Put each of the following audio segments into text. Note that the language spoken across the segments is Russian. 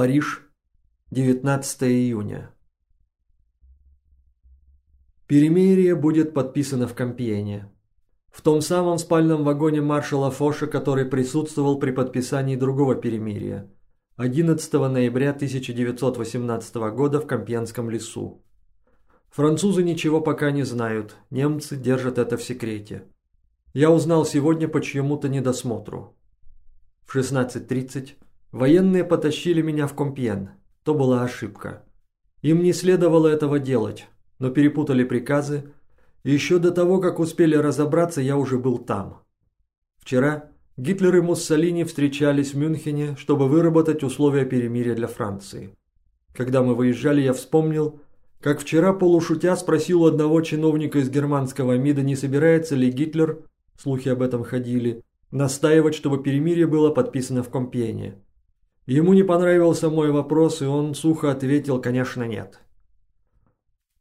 Париж, 19 июня. Перемирие будет подписано в Компьене. В том самом спальном вагоне маршала Фоша, который присутствовал при подписании другого перемирия. 11 ноября 1918 года в Компьенском лесу. Французы ничего пока не знают, немцы держат это в секрете. Я узнал сегодня по чьему-то недосмотру. В 16.30 военные потащили меня в Компьен. То была ошибка. Им не следовало этого делать, но перепутали приказы, и еще до того, как успели разобраться, я уже был там. Вчера Гитлер и Муссолини встречались в Мюнхене, чтобы выработать условия перемирия для Франции. Когда мы выезжали, я вспомнил, как вчера полушутя спросил у одного чиновника из германского МИДа, не собирается ли Гитлер, слухи об этом ходили, настаивать, чтобы перемирие было подписано в Компьене. Ему не понравился мой вопрос, и он сухо ответил, конечно, нет.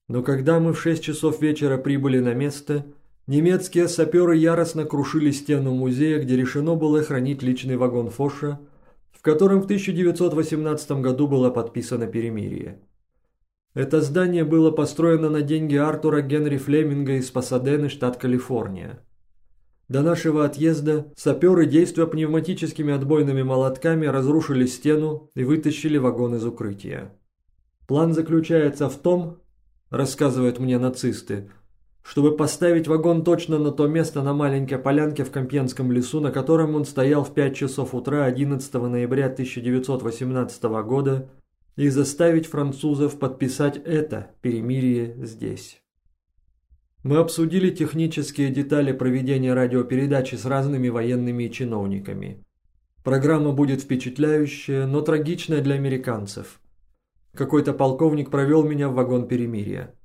Но когда мы в 6 часов вечера прибыли на место, немецкие саперы яростно крушили стену музея, где решено было хранить личный вагон Фоша, в котором в 1918 году было подписано перемирие. Это здание было построено на деньги Артура Генри Флеминга из Пасадены, штат Калифорния. До нашего отъезда саперы, действуя пневматическими отбойными молотками, разрушили стену и вытащили вагон из укрытия. План заключается в том, рассказывают мне нацисты, чтобы поставить вагон точно на то место на маленькой полянке в Компьенском лесу, на котором он стоял в 5 часов утра 11 ноября 1918 года, и заставить французов подписать это перемирие здесь. Мы обсудили технические детали проведения радиопередачи с разными военными чиновниками. Программа будет впечатляющая, но трагичная для американцев. Какой-то полковник провел меня в вагон перемирия.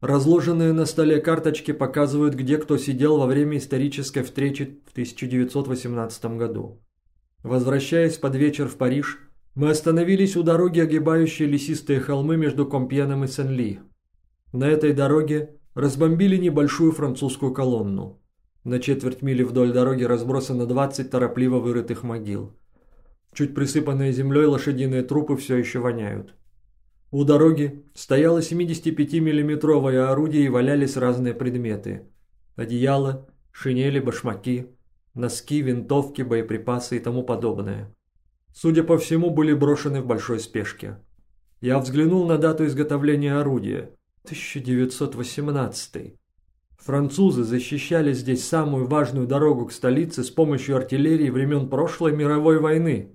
Разложенные на столе карточки показывают, где кто сидел во время исторической встречи в 1918 году. Возвращаясь под вечер в Париж, мы остановились у дороги, огибающей лесистые холмы между Компьеном и Сен-Ли. На этой дороге разбомбили небольшую французскую колонну. На четверть мили вдоль дороги разбросано 20 торопливо вырытых могил. Чуть присыпанные землей лошадиные трупы все еще воняют. У дороги стояло 75-миллиметровое орудие и валялись разные предметы. Одеяло, шинели, башмаки, носки, винтовки, боеприпасы и тому подобное судя по всему, были брошены в большой спешке. Я взглянул на дату изготовления орудия – 1918. Французы защищали здесь самую важную дорогу к столице с помощью артиллерии времен прошлой мировой войны.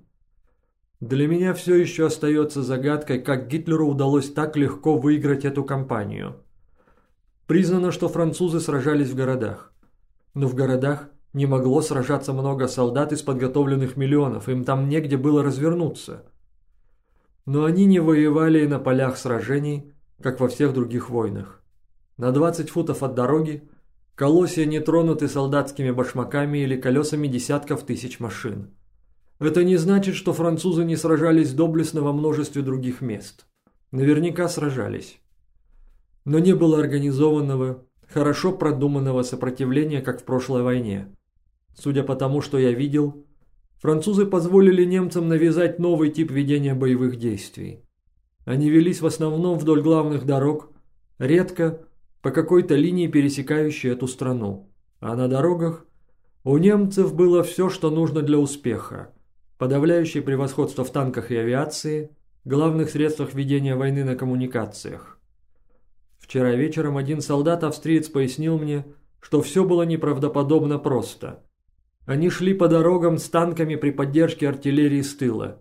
Для меня все еще остается загадкой, как Гитлеру удалось так легко выиграть эту кампанию. Признано, что французы сражались в городах. Но в городах не могло сражаться много солдат из подготовленных миллионов, им там негде было развернуться. Но они не воевали и на полях сражений, как во всех других войнах. На 20 футов от дороги колосья не тронуты солдатскими башмаками или колесами десятков тысяч машин. Это не значит, что французы не сражались доблестно во множестве других мест. Наверняка сражались. Но не было организованного, хорошо продуманного сопротивления, как в прошлой войне. Судя по тому, что я видел, французы позволили немцам навязать новый тип ведения боевых действий. Они велись в основном вдоль главных дорог, редко по какой-то линии, пересекающей эту страну. А на дорогах у немцев было все, что нужно для успеха. Подавляющее превосходство в танках и авиации, главных средствах ведения войны на коммуникациях. Вчера вечером один солдат-австриец пояснил мне, что все было неправдоподобно просто. Они шли по дорогам с танками при поддержке артиллерии с тыла.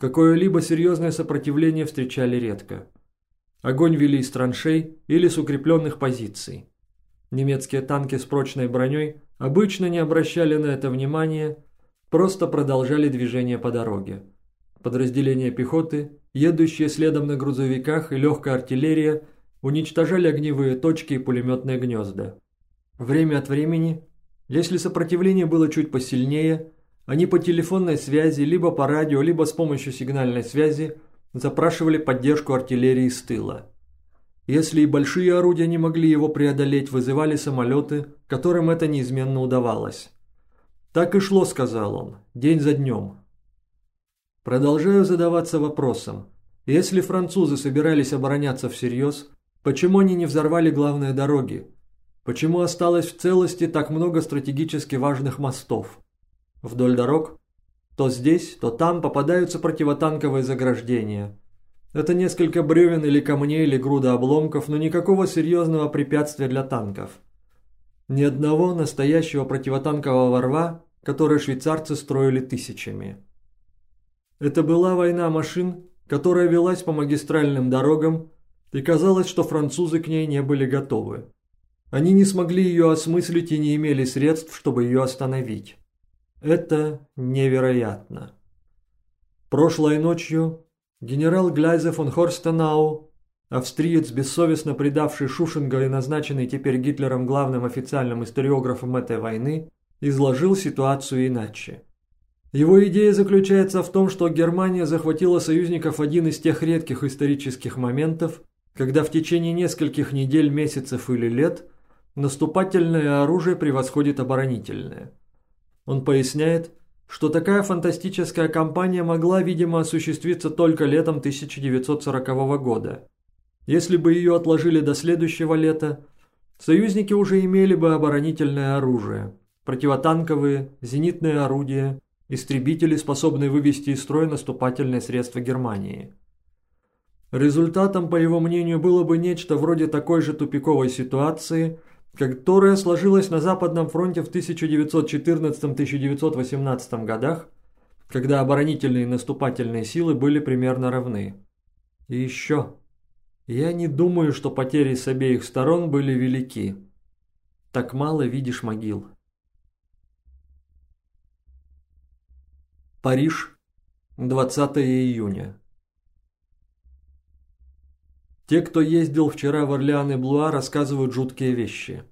Какое-либо серьезное сопротивление встречали редко. Огонь вели из траншей или с укрепленных позиций. Немецкие танки с прочной броней обычно не обращали на это внимания, просто продолжали движение по дороге. Подразделения пехоты, едущие следом на грузовиках и легкая артиллерия уничтожали огневые точки и пулеметные гнезда. Время от времени если сопротивление было чуть посильнее, они по телефонной связи, либо по радио, либо с помощью сигнальной связи запрашивали поддержку артиллерии с тыла. Если и большие орудия не могли его преодолеть, вызывали самолеты, которым это неизменно удавалось. «Так и шло», — сказал он, — «день за днем». Продолжаю задаваться вопросом. Если французы собирались обороняться всерьез, почему они не взорвали главные дороги? Почему осталось в целости так много стратегически важных мостов? Вдоль дорог то здесь, то там попадаются противотанковые заграждения. Это несколько бревен или камней или груда обломков, но никакого серьезного препятствия для танков. Ни одного настоящего противотанкового рва, который швейцарцы строили тысячами. Это была война машин, которая велась по магистральным дорогам, и казалось, что французы к ней не были готовы. Они не смогли ее осмыслить и не имели средств, чтобы ее остановить. Это невероятно. Прошлой ночью генерал Гляйзе фон Хорстенау, австриец, бессовестно предавший Шушинга и назначенный теперь Гитлером главным официальным историографом этой войны, изложил ситуацию иначе. Его идея заключается в том, что Германия захватила союзников один из тех редких исторических моментов, когда в течение нескольких недель, месяцев или лет наступательное оружие превосходит оборонительное. Он поясняет, что такая фантастическая кампания могла, видимо, осуществиться только летом 1940 года. Если бы ее отложили до следующего лета, союзники уже имели бы оборонительное оружие, противотанковые, зенитные орудия, истребители, способные вывести из строя наступательные средства Германии. Результатом, по его мнению, было бы нечто вроде такой же тупиковой ситуации – которая сложилась на Западном фронте в 1914-1918 годах, когда оборонительные и наступательные силы были примерно равны. И еще, я не думаю, что потери с обеих сторон были велики. Так мало видишь могил. Париж, 20 июня. Те, кто ездил вчера в Орлеан и Блуа, рассказывают жуткие вещи.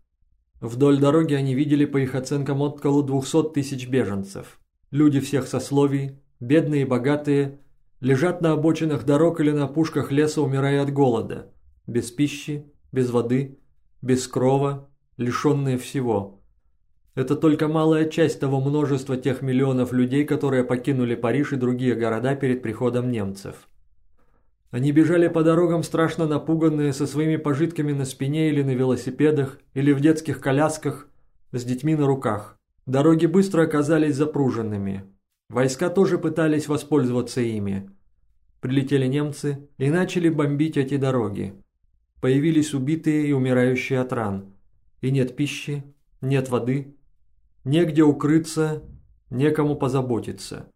Вдоль дороги они видели, по их оценкам, около 200 тысяч беженцев. Люди всех сословий, бедные и богатые, лежат на обочинах дорог или на пушках леса, умирая от голода. Без пищи, без воды, без крова, лишенные всего. Это только малая часть того множества тех миллионов людей, которые покинули Париж и другие города перед приходом немцев. Они бежали по дорогам страшно напуганные, со своими пожитками на спине или на велосипедах, или в детских колясках, с детьми на руках. Дороги быстро оказались запруженными. Войска тоже пытались воспользоваться ими. Прилетели немцы и начали бомбить эти дороги. Появились убитые и умирающие от ран. И нет пищи, нет воды, негде укрыться, некому позаботиться.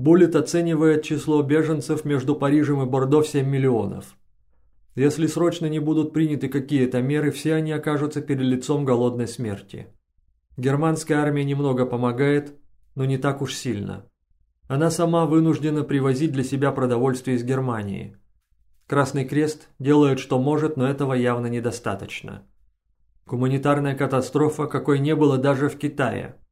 Буллет оценивает число беженцев между Парижем и Бордо в 7 миллионов. Если срочно не будут приняты какие-то меры, все они окажутся перед лицом голодной смерти. Германская армия немного помогает, но не так уж сильно. Она сама вынуждена привозить для себя продовольствие из Германии. Красный Крест делает, что может, но этого явно недостаточно. Гуманитарная катастрофа, какой не было даже в Китае –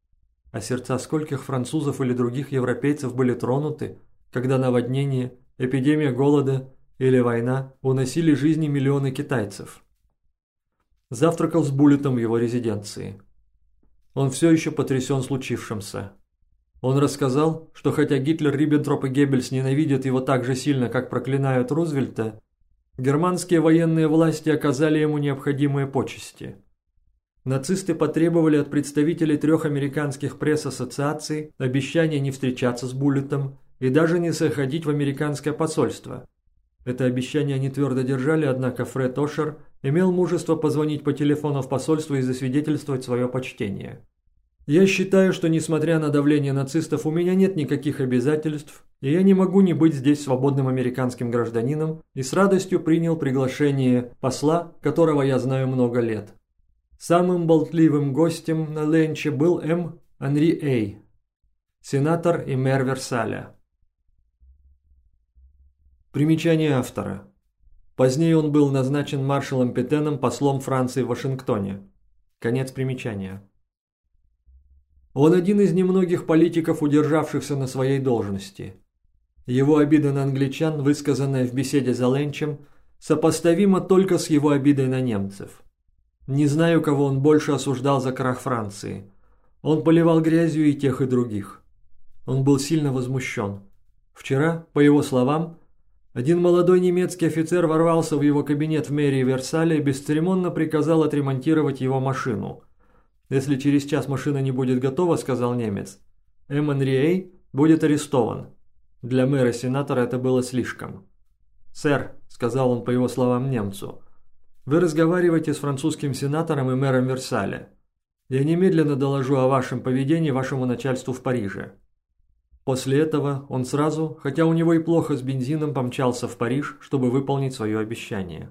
а сердца скольких французов или других европейцев были тронуты, когда наводнение, эпидемия голода или война уносили жизни миллионы китайцев. Завтракал с Буллетом в его резиденции. Он все еще потрясен случившимся. Он рассказал, что хотя Гитлер, Риббентроп и Геббельс ненавидят его так же сильно, как проклинают Рузвельта, германские военные власти оказали ему необходимые почести – Нацисты потребовали от представителей трех американских пресс-ассоциаций обещания не встречаться с Буллетом и даже не заходить в американское посольство. Это обещание они твердо держали, однако Фред Ошер имел мужество позвонить по телефону в посольство и засвидетельствовать свое почтение. «Я считаю, что несмотря на давление нацистов у меня нет никаких обязательств, и я не могу не быть здесь свободным американским гражданином и с радостью принял приглашение посла, которого я знаю много лет. Самым болтливым гостем на ленче был М. Анри Эй, сенатор и мэр Версаля. Примечание автора. Позднее он был назначен маршалом Петеном послом Франции в Вашингтоне. Конец примечания. Он один из немногих политиков, удержавшихся на своей должности. Его обида на англичан, высказанная в беседе за Ленчем, сопоставима только с его обидой на немцев – не знаю, кого он больше осуждал за крах Франции. Он поливал грязью и тех, и других. Он был сильно возмущен. Вчера, по его словам, один молодой немецкий офицер ворвался в его кабинет в мэрии Версаля и бесцеремонно приказал отремонтировать его машину. «Если через час машина не будет готова», — сказал немец, — «Эммон Риэй будет арестован». Для мэра-сенатора это было слишком. «Сэр», — сказал он по его словам немцу, — «вы разговариваете с французским сенатором и мэром Версаля. Я немедленно доложу о вашем поведении вашему начальству в Париже». После этого он сразу, хотя у него и плохо с бензином, помчался в Париж, чтобы выполнить свое обещание.